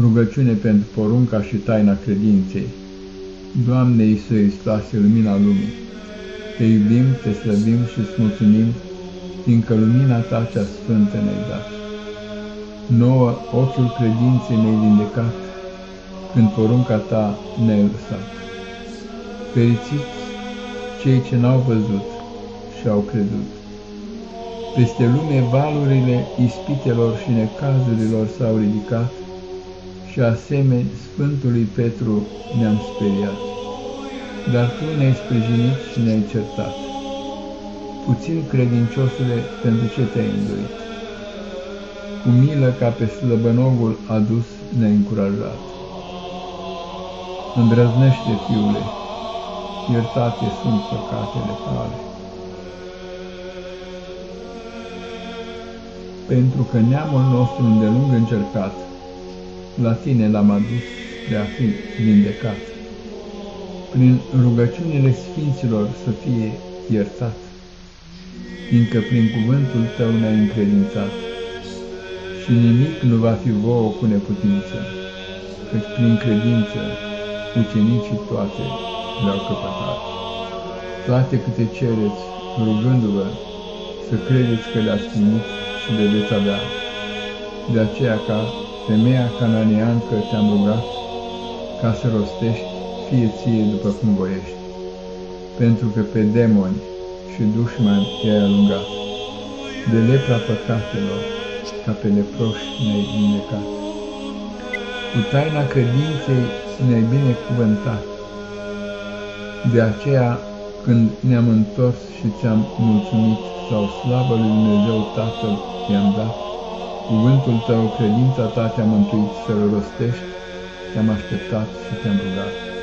Rugăciune pentru porunca și taina credinței. Doamne Iisuse Hristoase, lumina lumii, Te iubim, Te slăbim și îți mulțumim, fiindcă lumina Ta cea sfântă ne-ai dat. Nouă ochiul credinței ne-ai vindecat, când porunca Ta ne-ai lăsat. Fericiți cei ce n-au văzut și au crezut. Peste lume valurile ispitelor și necazurilor s-au ridicat, și asemeni Sfântului Petru ne-am speriat. Dar Tu ne-ai sprijinit și ne-ai certat. Puțin credinciosule pentru ce te-ai îndoit. Cu milă ca pe slăbănogul adus ne-ai încurajat. Îndrăznește, fiule, iertate sunt păcatele tale. Pentru că neamul nostru îndelung încercat, la tine l-am adus de a fi vindecat. Prin rugăciunile Sfinților să fie iertat, fiindcă prin cuvântul tău ne-ai încredințat și nimic nu va fi vouă cu neputință, căci prin credință ucenicii toate le-au căpătat. Toate câte cereți, rugându-vă, să credeți că le-ați primit și le veți avea. De aceea ca femeia cananeancă te-am rugat ca să rostești fie ție după cum voiești, pentru că pe demoni și dușmani i-ai alungat, de lepra păcatelor, ca pe leproși ne-ai vindecat. Cu taina credinței ne-ai binecuvântat, de aceea când ne-am întors și ți-am mulțumit sau slavă lui Dumnezeu Tatăl i-am dat, Cuvântul tău, credința ta te-a mântuit să-l rostești, te-am așteptat și te-am rugat.